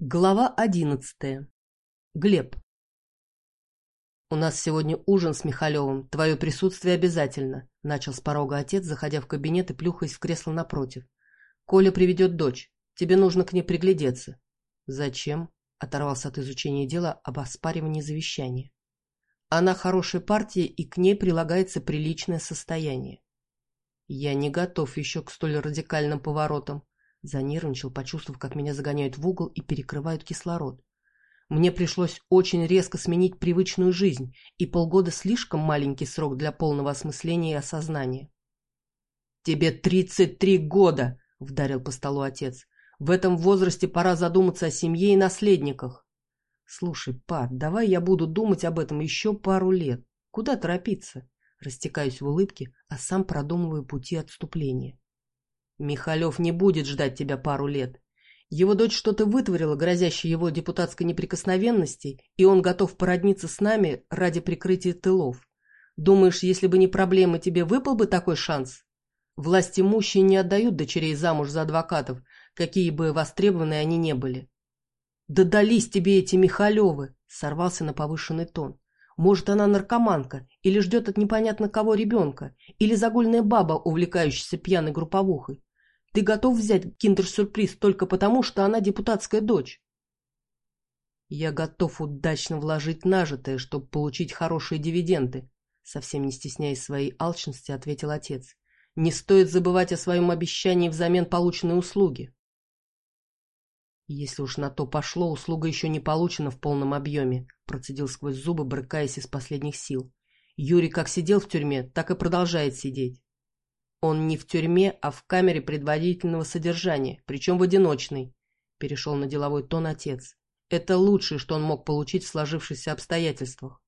Глава одиннадцатая. Глеб. «У нас сегодня ужин с Михалевым. Твое присутствие обязательно», — начал с порога отец, заходя в кабинет и плюхаясь в кресло напротив. «Коля приведет дочь. Тебе нужно к ней приглядеться». «Зачем?» — оторвался от изучения дела об оспаривании завещания. «Она хорошая партия, и к ней прилагается приличное состояние». «Я не готов еще к столь радикальным поворотам», Занервничал, почувствовав, как меня загоняют в угол и перекрывают кислород. Мне пришлось очень резко сменить привычную жизнь, и полгода слишком маленький срок для полного осмысления и осознания. «Тебе тридцать три года!» — вдарил по столу отец. «В этом возрасте пора задуматься о семье и наследниках». «Слушай, пап, давай я буду думать об этом еще пару лет. Куда торопиться?» Растекаюсь в улыбке, а сам продумываю пути отступления. Михалев не будет ждать тебя пару лет. Его дочь что-то вытворила, грозящей его депутатской неприкосновенности, и он готов породниться с нами ради прикрытия тылов. Думаешь, если бы не проблемы, тебе выпал бы такой шанс? Власть имущие не отдают дочерей замуж за адвокатов, какие бы востребованные они не были. «Да дались тебе эти Михалевы!» — сорвался на повышенный тон. «Может, она наркоманка, или ждет от непонятно кого ребенка, или загульная баба, увлекающаяся пьяной групповухой. Ты готов взять киндер-сюрприз только потому, что она депутатская дочь? Я готов удачно вложить нажитое, чтобы получить хорошие дивиденды, совсем не стесняясь своей алчности, ответил отец. Не стоит забывать о своем обещании взамен полученной услуги. Если уж на то пошло, услуга еще не получена в полном объеме, процедил сквозь зубы, брыкаясь из последних сил. Юрий как сидел в тюрьме, так и продолжает сидеть. Он не в тюрьме, а в камере предварительного содержания, причем в одиночной. Перешел на деловой тон отец. Это лучшее, что он мог получить в сложившихся обстоятельствах.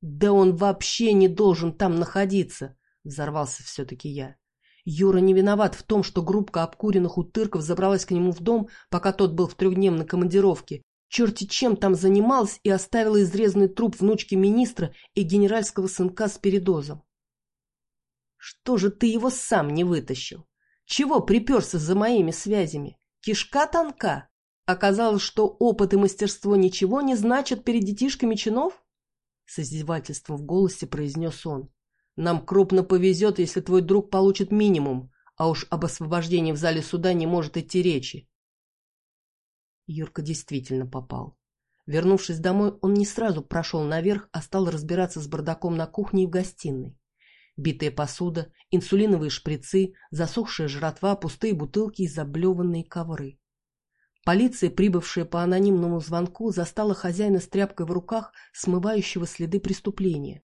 «Да он вообще не должен там находиться!» Взорвался все-таки я. Юра не виноват в том, что группка обкуренных утырков забралась к нему в дом, пока тот был в трехдневной командировке. Черти чем там занималась и оставила изрезанный труп внучки министра и генеральского сынка с передозом. Что же ты его сам не вытащил? Чего приперся за моими связями? Кишка тонка. Оказалось, что опыт и мастерство ничего не значат перед детишками чинов? С издевательством в голосе произнес он. Нам крупно повезет, если твой друг получит минимум, а уж об освобождении в зале суда не может идти речи. Юрка действительно попал. Вернувшись домой, он не сразу прошел наверх, а стал разбираться с бардаком на кухне и в гостиной. Битая посуда, инсулиновые шприцы, засохшая жратва, пустые бутылки и заблеванные ковры. Полиция, прибывшая по анонимному звонку, застала хозяина с тряпкой в руках, смывающего следы преступления.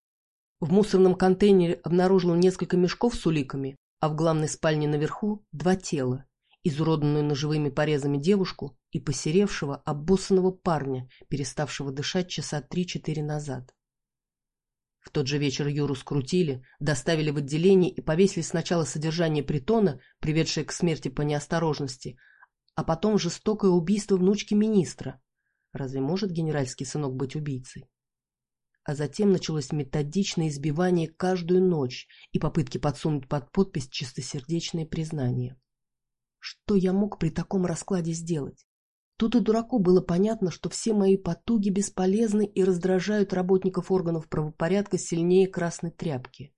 В мусорном контейнере обнаружил несколько мешков с уликами, а в главной спальне наверху два тела, изуродованную ножевыми порезами девушку и посеревшего, обоссанного парня, переставшего дышать часа три-четыре назад. В тот же вечер Юру скрутили, доставили в отделение и повесили сначала содержание притона, приведшее к смерти по неосторожности, а потом жестокое убийство внучки министра. Разве может генеральский сынок быть убийцей? А затем началось методичное избивание каждую ночь и попытки подсунуть под подпись чистосердечные признания. Что я мог при таком раскладе сделать? Тут и дураку было понятно, что все мои потуги бесполезны и раздражают работников органов правопорядка сильнее красной тряпки.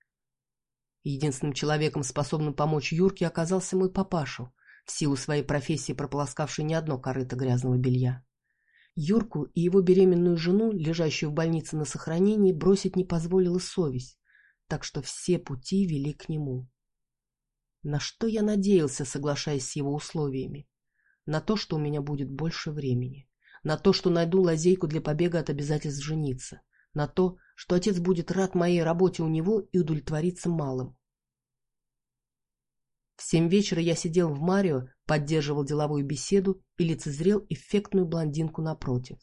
Единственным человеком, способным помочь Юрке, оказался мой папаша, в силу своей профессии прополоскавший не одно корыто грязного белья. Юрку и его беременную жену, лежащую в больнице на сохранении, бросить не позволила совесть, так что все пути вели к нему. На что я надеялся, соглашаясь с его условиями? На то, что у меня будет больше времени, на то, что найду лазейку для побега от обязательств жениться, на то, что отец будет рад моей работе у него и удовлетворится малым. В семь вечера я сидел в Марио, поддерживал деловую беседу и лицезрел эффектную блондинку напротив.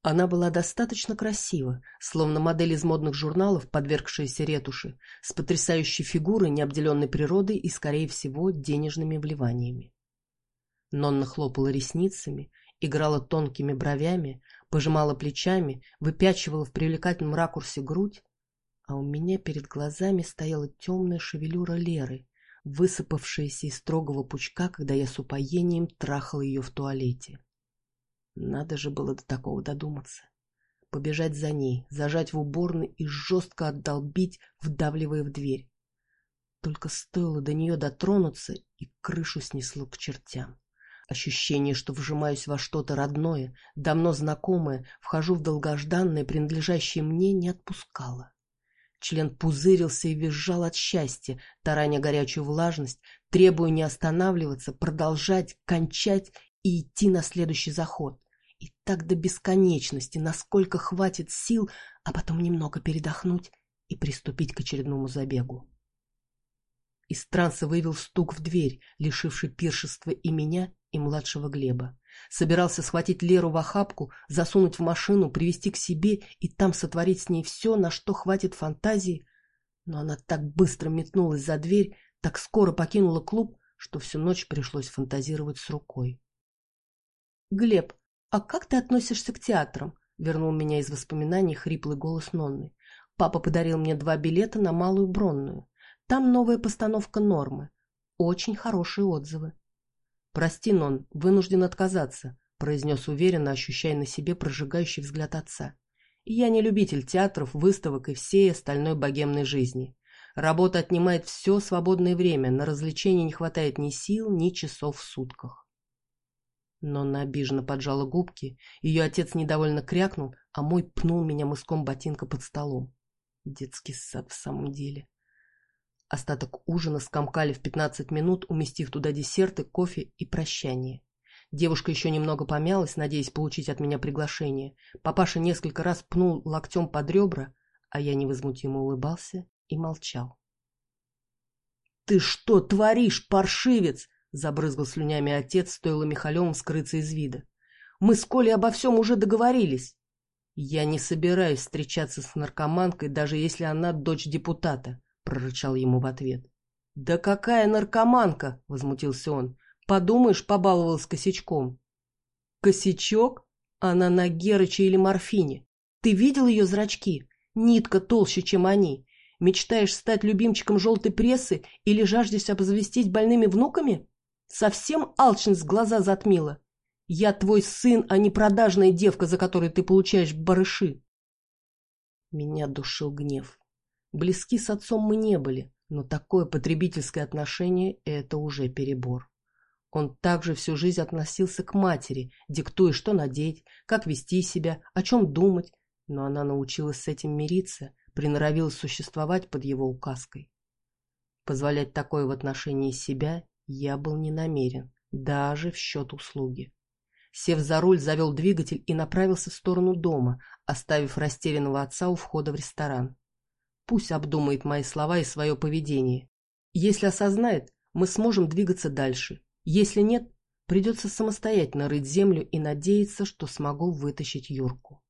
Она была достаточно красива, словно модель из модных журналов, подвергшаяся ретуши, с потрясающей фигурой, необделенной природой и, скорее всего, денежными вливаниями. Нонна хлопала ресницами, играла тонкими бровями, пожимала плечами, выпячивала в привлекательном ракурсе грудь, а у меня перед глазами стояла темная шевелюра Леры, высыпавшаяся из строгого пучка, когда я с упоением трахал ее в туалете. Надо же было до такого додуматься. Побежать за ней, зажать в уборной и жестко отдолбить, вдавливая в дверь. Только стоило до нее дотронуться, и крышу снесло к чертям. Ощущение, что вжимаюсь во что-то родное, давно знакомое, вхожу в долгожданное, принадлежащее мне, не отпускало. Член пузырился и визжал от счастья, тараня горячую влажность, требуя не останавливаться, продолжать, кончать и идти на следующий заход. И так до бесконечности, насколько хватит сил, а потом немного передохнуть и приступить к очередному забегу. Из транса вывел стук в дверь, лишивший пиршества и меня, и младшего Глеба. Собирался схватить Леру в охапку, засунуть в машину, привести к себе и там сотворить с ней все, на что хватит фантазии. Но она так быстро метнулась за дверь, так скоро покинула клуб, что всю ночь пришлось фантазировать с рукой. «Глеб, а как ты относишься к театрам?» — вернул меня из воспоминаний хриплый голос Нонны. «Папа подарил мне два билета на Малую Бронную. Там новая постановка нормы. Очень хорошие отзывы. «Прости, Нон, вынужден отказаться», — произнес уверенно, ощущая на себе прожигающий взгляд отца. «Я не любитель театров, выставок и всей остальной богемной жизни. Работа отнимает все свободное время, на развлечения не хватает ни сил, ни часов в сутках». Нонна обиженно поджала губки, ее отец недовольно крякнул, а мой пнул меня мыском ботинка под столом. Детский сад в самом деле. Остаток ужина скомкали в 15 минут, уместив туда десерты, кофе и прощание. Девушка еще немного помялась, надеясь получить от меня приглашение. Папаша несколько раз пнул локтем под ребра, а я невозмутимо улыбался и молчал. — Ты что творишь, паршивец? — забрызгал слюнями отец, стоило Михалевым скрыться из вида. — Мы с Колей обо всем уже договорились. Я не собираюсь встречаться с наркоманкой, даже если она дочь депутата. — прорычал ему в ответ. «Да какая наркоманка!» — возмутился он. «Подумаешь, побаловалась косячком». «Косячок? Она на Герыче или морфине. Ты видел ее зрачки? Нитка толще, чем они. Мечтаешь стать любимчиком желтой прессы или жаждешь обзавестись больными внуками? Совсем алчность глаза затмила. Я твой сын, а не продажная девка, за которой ты получаешь барыши». Меня душил гнев. Близки с отцом мы не были, но такое потребительское отношение – это уже перебор. Он также всю жизнь относился к матери, диктуя, что надеть, как вести себя, о чем думать, но она научилась с этим мириться, приноровилась существовать под его указкой. Позволять такое в отношении себя я был не намерен, даже в счет услуги. Сев за руль, завел двигатель и направился в сторону дома, оставив растерянного отца у входа в ресторан. Пусть обдумает мои слова и свое поведение. Если осознает, мы сможем двигаться дальше. Если нет, придется самостоятельно рыть землю и надеяться, что смогу вытащить Юрку.